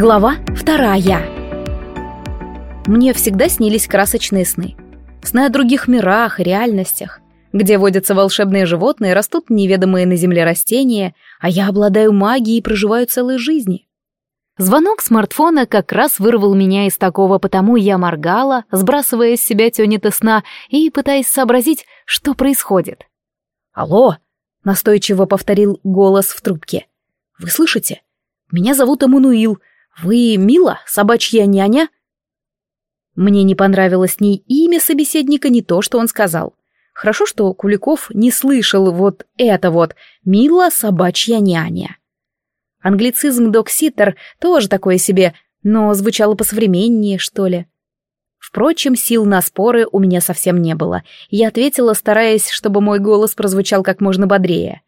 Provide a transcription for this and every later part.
Глава вторая. Мне всегда снились красочные сны. Сны о других мирах и реальностях, где водятся волшебные животные, растут неведомые на земле растения, а я обладаю магией и проживаю целой жизни. Звонок смартфона как раз вырвал меня из такого, потому я моргала, сбрасывая с себя тёнета сна и пытаясь сообразить, что происходит. «Алло!» — настойчиво повторил голос в трубке. «Вы слышите? Меня зовут Эммануил. «Вы Мила, собачья няня?» Мне не понравилось ни имя собеседника, ни то, что он сказал. Хорошо, что Куликов не слышал вот это вот «Мила, собачья няня». Англицизм «докситер» тоже такое себе, но звучало посовременнее, что ли. Впрочем, сил на споры у меня совсем не было. Я ответила, стараясь, чтобы мой голос прозвучал как можно бодрее.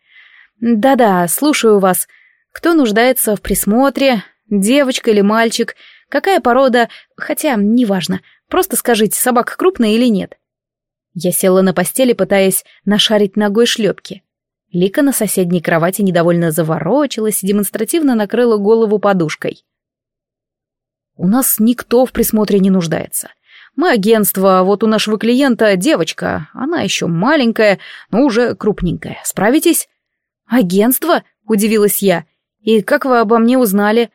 «Да-да, слушаю вас. Кто нуждается в присмотре, Девочка или мальчик, какая порода, хотя неважно, просто скажите, собака крупная или нет. Я села на постели, пытаясь нашарить ногой шлепки. Лика на соседней кровати недовольно заворочилась и демонстративно накрыла голову подушкой. «У нас никто в присмотре не нуждается. Мы агентство, а вот у нашего клиента девочка, она еще маленькая, но уже крупненькая. Справитесь?» «Агентство?» — удивилась я. «И как вы обо мне узнали?»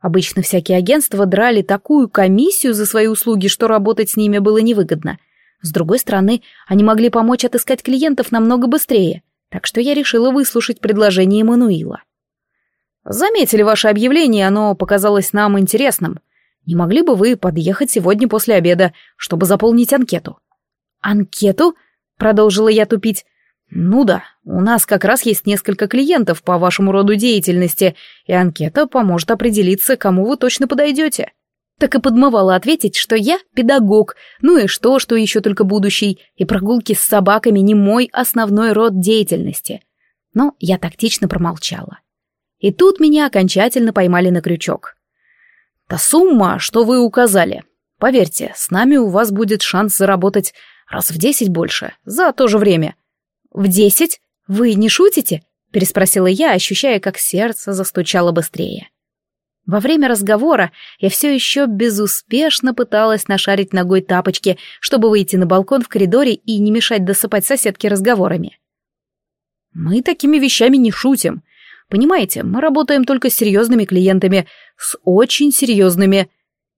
Обычно всякие агентства драли такую комиссию за свои услуги, что работать с ними было невыгодно. С другой стороны, они могли помочь отыскать клиентов намного быстрее, так что я решила выслушать предложение Мануила. «Заметили ваше объявление, оно показалось нам интересным. Не могли бы вы подъехать сегодня после обеда, чтобы заполнить анкету?» «Анкету?» — продолжила я тупить. «Ну да, у нас как раз есть несколько клиентов по вашему роду деятельности, и анкета поможет определиться, кому вы точно подойдете». Так и подмывала ответить, что я педагог, ну и что, что еще только будущий, и прогулки с собаками не мой основной род деятельности. Но я тактично промолчала. И тут меня окончательно поймали на крючок. «Та сумма, что вы указали. Поверьте, с нами у вас будет шанс заработать раз в десять больше за то же время», «В десять? Вы не шутите?» — переспросила я, ощущая, как сердце застучало быстрее. Во время разговора я все еще безуспешно пыталась нашарить ногой тапочки, чтобы выйти на балкон в коридоре и не мешать досыпать соседке разговорами. «Мы такими вещами не шутим. Понимаете, мы работаем только с серьезными клиентами, с очень серьезными.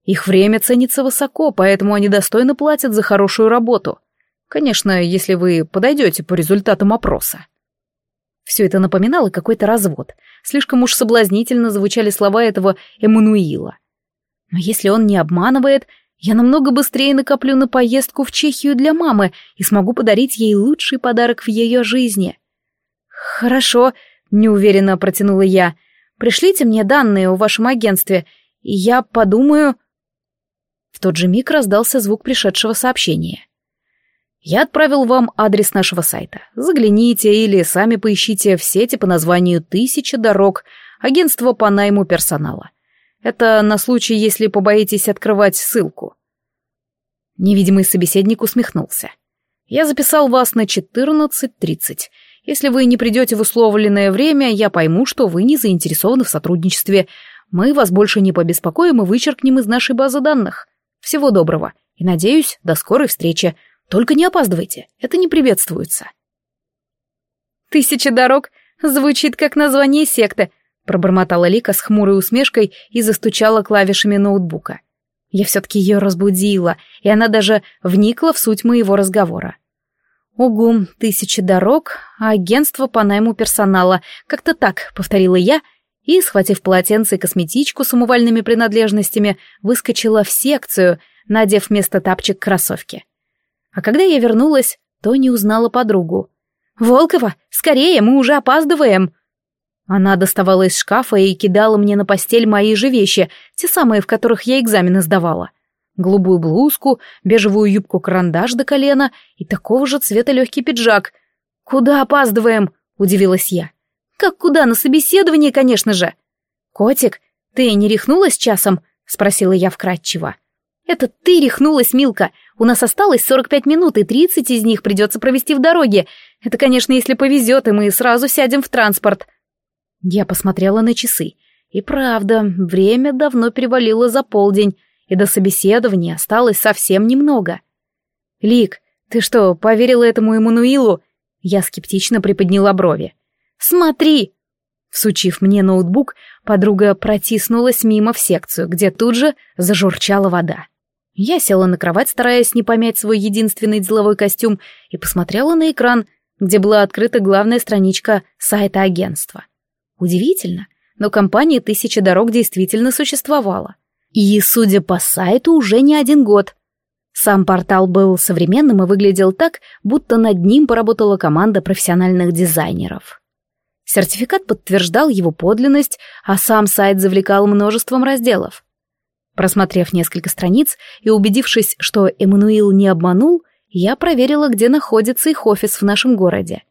Их время ценится высоко, поэтому они достойно платят за хорошую работу. Конечно, если вы подойдете по результатам опроса. Все это напоминало какой-то развод. Слишком уж соблазнительно звучали слова этого Эммануила. Но если он не обманывает, я намного быстрее накоплю на поездку в Чехию для мамы и смогу подарить ей лучший подарок в ее жизни. «Хорошо», — неуверенно протянула я. «Пришлите мне данные о вашем агентстве, и я подумаю...» В тот же миг раздался звук пришедшего сообщения. Я отправил вам адрес нашего сайта. Загляните или сами поищите в сети по названию «Тысяча дорог», агентство по найму персонала. Это на случай, если побоитесь открывать ссылку. Невидимый собеседник усмехнулся. Я записал вас на 14.30. Если вы не придете в условленное время, я пойму, что вы не заинтересованы в сотрудничестве. Мы вас больше не побеспокоим и вычеркнем из нашей базы данных. Всего доброго. И, надеюсь, до скорой встречи. Только не опаздывайте, это не приветствуется. «Тысяча дорог» звучит как название секты, пробормотала Лика с хмурой усмешкой и застучала клавишами ноутбука. Я все-таки ее разбудила, и она даже вникла в суть моего разговора. «Угу, тысяча дорог, агентство по найму персонала, как-то так», — повторила я, и, схватив полотенце и косметичку с умывальными принадлежностями, выскочила в секцию, надев вместо тапчик кроссовки. А когда я вернулась, то не узнала подругу. «Волкова, скорее, мы уже опаздываем!» Она доставала из шкафа и кидала мне на постель мои же вещи, те самые, в которых я экзамены сдавала. Голубую блузку, бежевую юбку-карандаш до колена и такого же цвета легкий пиджак. «Куда опаздываем?» — удивилась я. «Как куда? На собеседование, конечно же!» «Котик, ты не рехнулась часом?» — спросила я вкратчиво. «Это ты рехнулась, Милка. У нас осталось 45 минут, и 30 из них придется провести в дороге. Это, конечно, если повезет, и мы сразу сядем в транспорт». Я посмотрела на часы. И правда, время давно перевалило за полдень, и до собеседования осталось совсем немного. «Лик, ты что, поверила этому Эммануилу?» Я скептично приподняла брови. «Смотри!» Всучив мне ноутбук, подруга протиснулась мимо в секцию, где тут же зажурчала вода. Я села на кровать, стараясь не помять свой единственный деловой костюм, и посмотрела на экран, где была открыта главная страничка сайта агентства. Удивительно, но компания «Тысяча дорог» действительно существовала. И, судя по сайту, уже не один год. Сам портал был современным и выглядел так, будто над ним поработала команда профессиональных дизайнеров. Сертификат подтверждал его подлинность, а сам сайт завлекал множеством разделов. Просмотрев несколько страниц и убедившись, что Эммануил не обманул, я проверила, где находится их офис в нашем городе.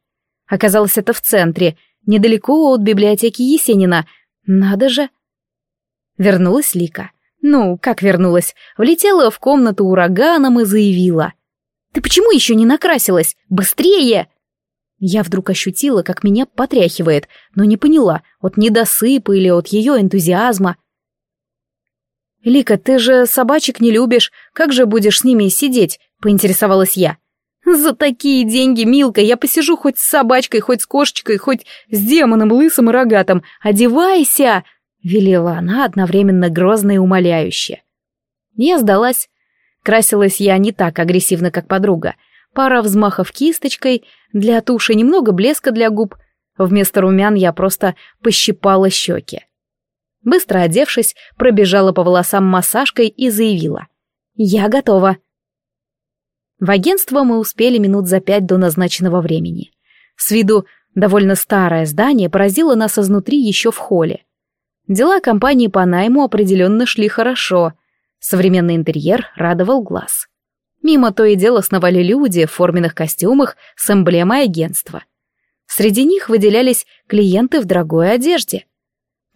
Оказалось, это в центре, недалеко от библиотеки Есенина. Надо же! Вернулась Лика. Ну, как вернулась? Влетела в комнату ураганом и заявила. «Ты почему еще не накрасилась? Быстрее!» Я вдруг ощутила, как меня потряхивает, но не поняла, от недосыпа или от ее энтузиазма. «Лика, ты же собачек не любишь, как же будешь с ними сидеть?» — поинтересовалась я. «За такие деньги, Милка, я посижу хоть с собачкой, хоть с кошечкой, хоть с демоном лысым и рогатым. Одевайся!» — велела она одновременно грозно и умоляюще. Я сдалась. Красилась я не так агрессивно, как подруга. Пара взмахов кисточкой, для туши немного блеска для губ. Вместо румян я просто пощипала щеки. Быстро одевшись, пробежала по волосам массажкой и заявила. «Я готова». В агентство мы успели минут за пять до назначенного времени. С виду довольно старое здание поразило нас изнутри еще в холле. Дела компании по найму определенно шли хорошо. Современный интерьер радовал глаз. Мимо то и дело сновали люди в форменных костюмах с эмблемой агентства. Среди них выделялись клиенты в дорогой одежде.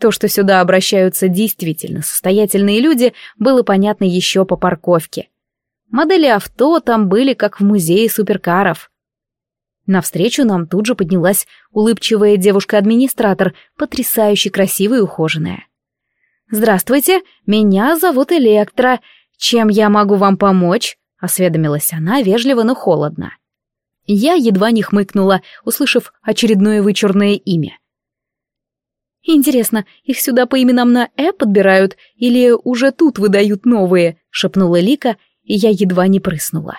То, что сюда обращаются действительно состоятельные люди, было понятно еще по парковке. Модели авто там были как в музее суперкаров. Навстречу нам тут же поднялась улыбчивая девушка-администратор, потрясающе красивая и ухоженная. «Здравствуйте, меня зовут Электро. Чем я могу вам помочь?» — осведомилась она вежливо, но холодно. Я едва не хмыкнула, услышав очередное вычурное имя. «Интересно, их сюда по именам на «э» подбирают или уже тут выдают новые?» — шепнула Лика и я едва не прыснула.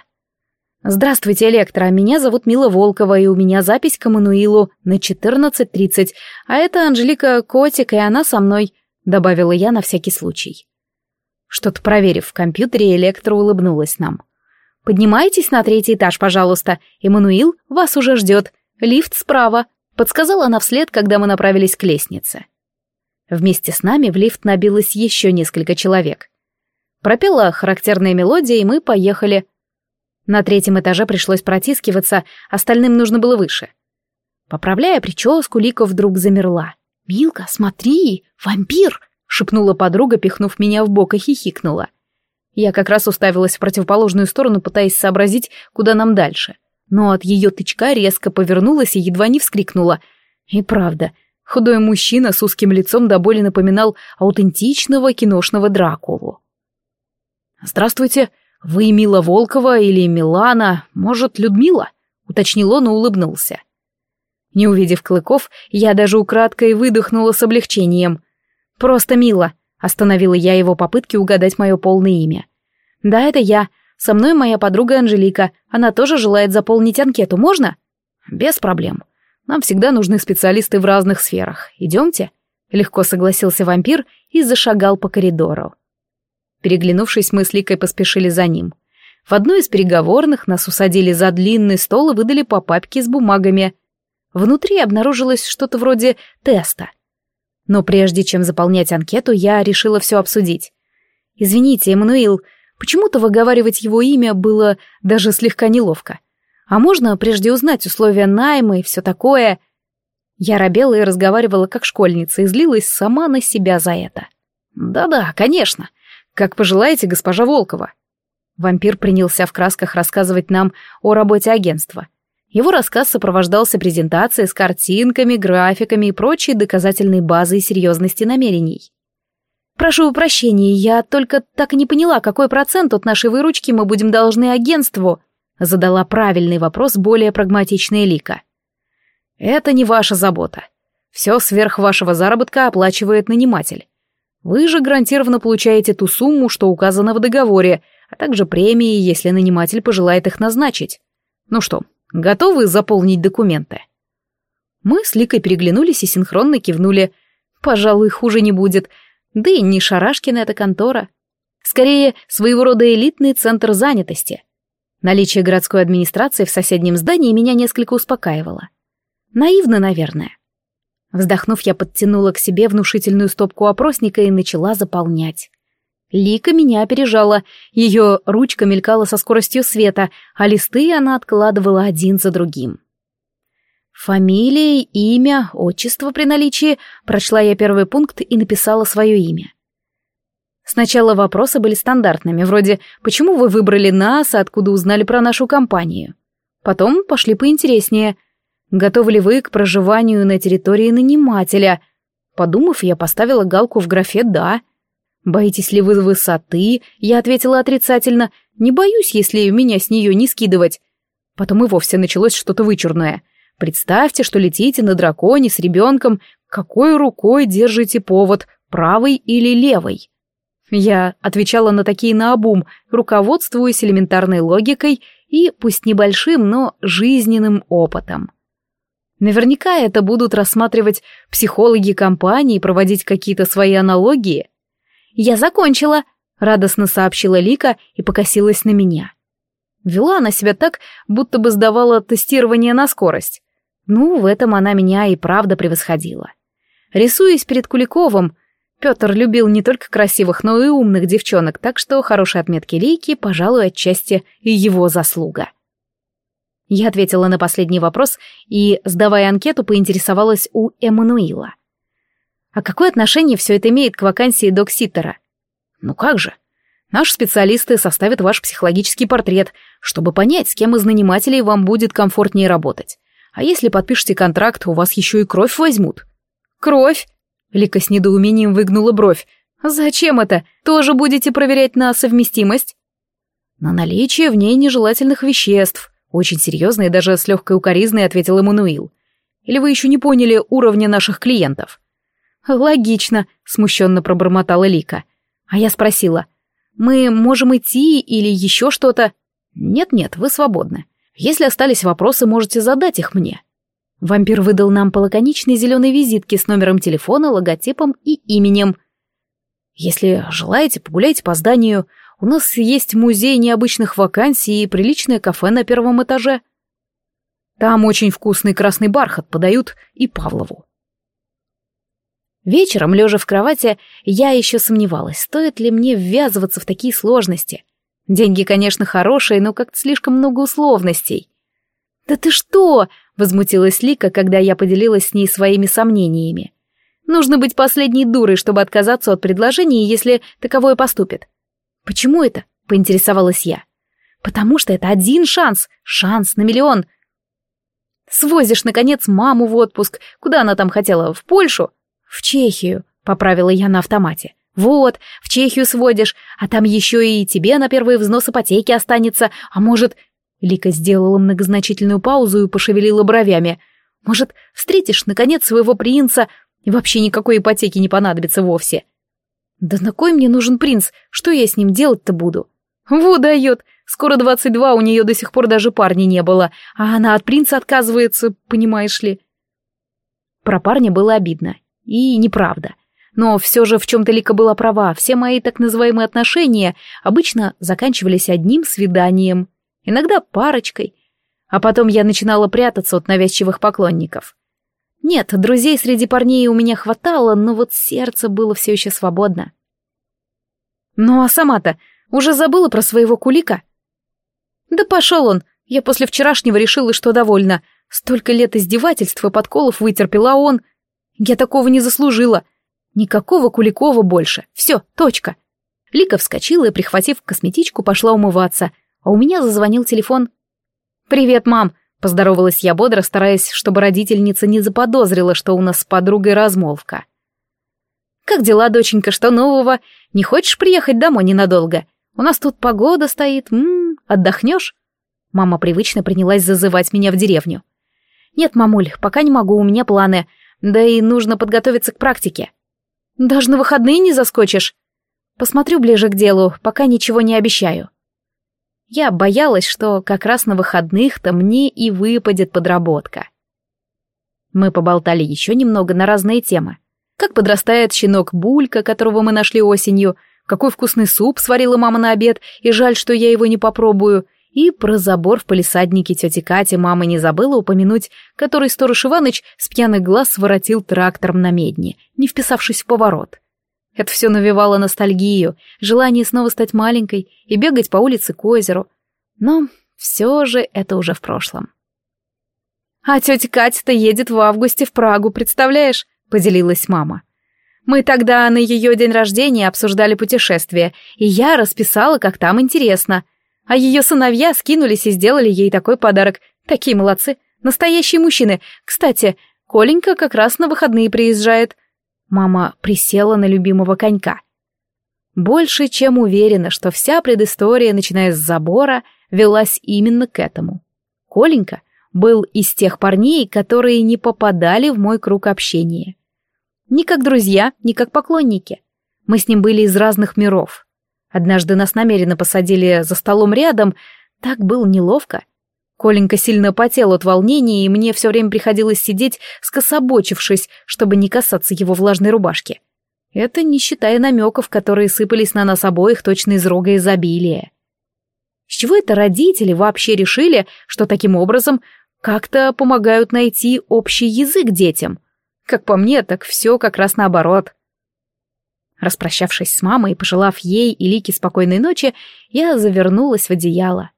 «Здравствуйте, Электро, меня зовут Мила Волкова, и у меня запись к Эммануилу на 14.30, а это Анжелика Котик, и она со мной», — добавила я на всякий случай. Что-то проверив в компьютере, Электро улыбнулась нам. «Поднимайтесь на третий этаж, пожалуйста. Эммануил вас уже ждет. Лифт справа», — подсказала она вслед, когда мы направились к лестнице. Вместе с нами в лифт набилось еще несколько человек. Пропела характерная мелодия, и мы поехали. На третьем этаже пришлось протискиваться, остальным нужно было выше. Поправляя прическу, Лика вдруг замерла. «Милка, смотри, вампир!» — шепнула подруга, пихнув меня в бок и хихикнула. Я как раз уставилась в противоположную сторону, пытаясь сообразить, куда нам дальше. Но от ее тычка резко повернулась и едва не вскрикнула. И правда, худой мужчина с узким лицом до боли напоминал аутентичного киношного Дракулу. «Здравствуйте, вы Мила Волкова или Милана, может, Людмила?» — уточнил он и улыбнулся. Не увидев клыков, я даже украдкой выдохнула с облегчением. «Просто Мила», — остановила я его попытки угадать мое полное имя. «Да, это я. Со мной моя подруга Анжелика. Она тоже желает заполнить анкету. Можно?» «Без проблем. Нам всегда нужны специалисты в разных сферах. Идемте?» Легко согласился вампир и зашагал по коридору. Переглянувшись, мы с Ликой поспешили за ним. В одной из переговорных нас усадили за длинный стол и выдали по папке с бумагами. Внутри обнаружилось что-то вроде теста. Но прежде чем заполнять анкету, я решила все обсудить. «Извините, Эммануил, почему-то выговаривать его имя было даже слегка неловко. А можно прежде узнать условия найма и все такое?» Я робела и разговаривала как школьница и злилась сама на себя за это. «Да-да, конечно. «Как пожелаете, госпожа Волкова». Вампир принялся в красках рассказывать нам о работе агентства. Его рассказ сопровождался презентацией с картинками, графиками и прочей доказательной базой серьезности намерений. «Прошу прощения, я только так и не поняла, какой процент от нашей выручки мы будем должны агентству», задала правильный вопрос более прагматичная Лика. «Это не ваша забота. Все сверх вашего заработка оплачивает наниматель. Вы же гарантированно получаете ту сумму, что указано в договоре, а также премии, если наниматель пожелает их назначить. Ну что, готовы заполнить документы?» Мы с Ликой переглянулись и синхронно кивнули. «Пожалуй, хуже не будет. Да и не Шарашкина эта контора. Скорее, своего рода элитный центр занятости. Наличие городской администрации в соседнем здании меня несколько успокаивало. Наивно, наверное. Вздохнув, я подтянула к себе внушительную стопку опросника и начала заполнять. Лика меня опережала, ее ручка мелькала со скоростью света, а листы она откладывала один за другим. Фамилия, имя, отчество при наличии, прочла я первый пункт и написала свое имя. Сначала вопросы были стандартными, вроде «Почему вы выбрали нас, откуда узнали про нашу компанию?» Потом пошли поинтереснее – Готовы ли вы к проживанию на территории нанимателя? Подумав, я поставила галку в графе «да». Боитесь ли вы высоты? Я ответила отрицательно. Не боюсь, если меня с нее не скидывать. Потом и вовсе началось что-то вычурное. Представьте, что летите на драконе с ребенком. Какой рукой держите повод, правой или левой? Я отвечала на такие наобум, руководствуясь элементарной логикой и, пусть небольшим, но жизненным опытом. Наверняка это будут рассматривать психологи компании, проводить какие-то свои аналогии. «Я закончила», — радостно сообщила Лика и покосилась на меня. Вела она себя так, будто бы сдавала тестирование на скорость. Ну, в этом она меня и правда превосходила. Рисуясь перед Куликовым, Петр любил не только красивых, но и умных девчонок, так что хорошие отметки Лейки, пожалуй, отчасти и его заслуга. Я ответила на последний вопрос и, сдавая анкету, поинтересовалась у Эммануила. А какое отношение все это имеет к вакансии докситера? Ну как же? Наши специалисты составят ваш психологический портрет, чтобы понять, с кем из нанимателей вам будет комфортнее работать. А если подпишете контракт, у вас еще и кровь возьмут. Кровь? Лика с недоумением выгнула бровь. Зачем это? Тоже будете проверять на совместимость? На наличие в ней нежелательных веществ. Очень серьезно и даже с легкой укоризной ответил Эммануил. Или вы еще не поняли уровня наших клиентов? Логично, смущенно пробормотала Лика. А я спросила, мы можем идти или еще что-то? Нет-нет, вы свободны. Если остались вопросы, можете задать их мне. Вампир выдал нам по лаконичной зеленой визитке с номером телефона, логотипом и именем. Если желаете, погуляйте по зданию, у нас есть музей необычных вакансий и приличное кафе на первом этаже. Там очень вкусный красный бархат подают и Павлову. Вечером, лежа в кровати, я еще сомневалась, стоит ли мне ввязываться в такие сложности. Деньги, конечно, хорошие, но как-то слишком много условностей. «Да ты что?» — возмутилась Лика, когда я поделилась с ней своими сомнениями. «Нужно быть последней дурой, чтобы отказаться от предложения, если таковое поступит. «Почему это?» — поинтересовалась я. «Потому что это один шанс, шанс на миллион. Свозишь, наконец, маму в отпуск. Куда она там хотела? В Польшу?» «В Чехию», — поправила я на автомате. «Вот, в Чехию сводишь, а там еще и тебе на первый взнос ипотеки останется, а может...» Лика сделала многозначительную паузу и пошевелила бровями. «Может, встретишь, наконец, своего принца, и вообще никакой ипотеки не понадобится вовсе?» Да на кой мне нужен принц? Что я с ним делать-то буду? Вот дает. Скоро двадцать два, у нее до сих пор даже парня не было, а она от принца отказывается, понимаешь ли. Про парня было обидно. И неправда. Но все же в чем-то Лика была права. Все мои так называемые отношения обычно заканчивались одним свиданием. Иногда парочкой. А потом я начинала прятаться от навязчивых поклонников. Нет, друзей среди парней у меня хватало, но вот сердце было все еще свободно. Ну а сама-то уже забыла про своего кулика? Да пошел он, я после вчерашнего решила, что довольна. Столько лет издевательств и подколов вытерпела, он... Я такого не заслужила. Никакого Куликова больше. Все, точка. Лика вскочила и, прихватив косметичку, пошла умываться, а у меня зазвонил телефон. «Привет, мам!» Поздоровалась я бодро, стараясь, чтобы родительница не заподозрила, что у нас с подругой размолвка. «Как дела, доченька, что нового? Не хочешь приехать домой ненадолго? У нас тут погода стоит, м-м, отдохнешь?» Мама привычно принялась зазывать меня в деревню. «Нет, мамуль, пока не могу, у меня планы. Да и нужно подготовиться к практике». «Даже на выходные не заскочишь?» «Посмотрю ближе к делу, пока ничего не обещаю». Я боялась, что как раз на выходных-то мне и выпадет подработка. Мы поболтали еще немного на разные темы. Как подрастает щенок Булька, которого мы нашли осенью, какой вкусный суп сварила мама на обед, и жаль, что я его не попробую, и про забор в палисаднике тети Кати мама не забыла упомянуть, который сторож Иваныч с пьяных глаз своротил трактором на медне, не вписавшись в поворот. Это все навевало ностальгию, желание снова стать маленькой и бегать по улице к озеру. Но все же это уже в прошлом. «А тетя Катя-то едет в августе в Прагу, представляешь?» — поделилась мама. Мы тогда на ее день рождения обсуждали путешествие, и я расписала, как там интересно. А ее сыновья скинулись и сделали ей такой подарок. Такие молодцы, настоящие мужчины. Кстати, Коленька как раз на выходные приезжает. Мама присела на любимого конька. Больше чем уверена, что вся предыстория, начиная с забора, велась именно к этому. Коленька был из тех парней, которые не попадали в мой круг общения. Ни как друзья, ни как поклонники. Мы с ним были из разных миров. Однажды нас намеренно посадили за столом рядом. Так было неловко. Коленька сильно потел от волнения, и мне все время приходилось сидеть, скособочившись, чтобы не касаться его влажной рубашки. Это не считая намеков, которые сыпались на нас обоих точно из рога изобилия. С чего это родители вообще решили, что таким образом как-то помогают найти общий язык детям? Как по мне, так все как раз наоборот. Распрощавшись с мамой и пожелав ей и Лике спокойной ночи, я завернулась в одеяло.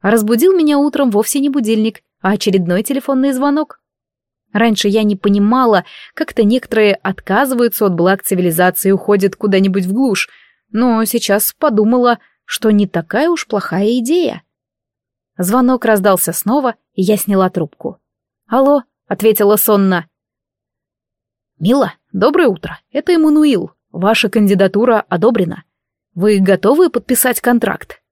Разбудил меня утром вовсе не будильник, а очередной телефонный звонок. Раньше я не понимала, как-то некоторые отказываются от благ цивилизации и уходят куда-нибудь в глушь, но сейчас подумала, что не такая уж плохая идея. Звонок раздался снова, и я сняла трубку. «Алло», — ответила сонно. «Мила, доброе утро. Это Эммануил. Ваша кандидатура одобрена. Вы готовы подписать контракт?»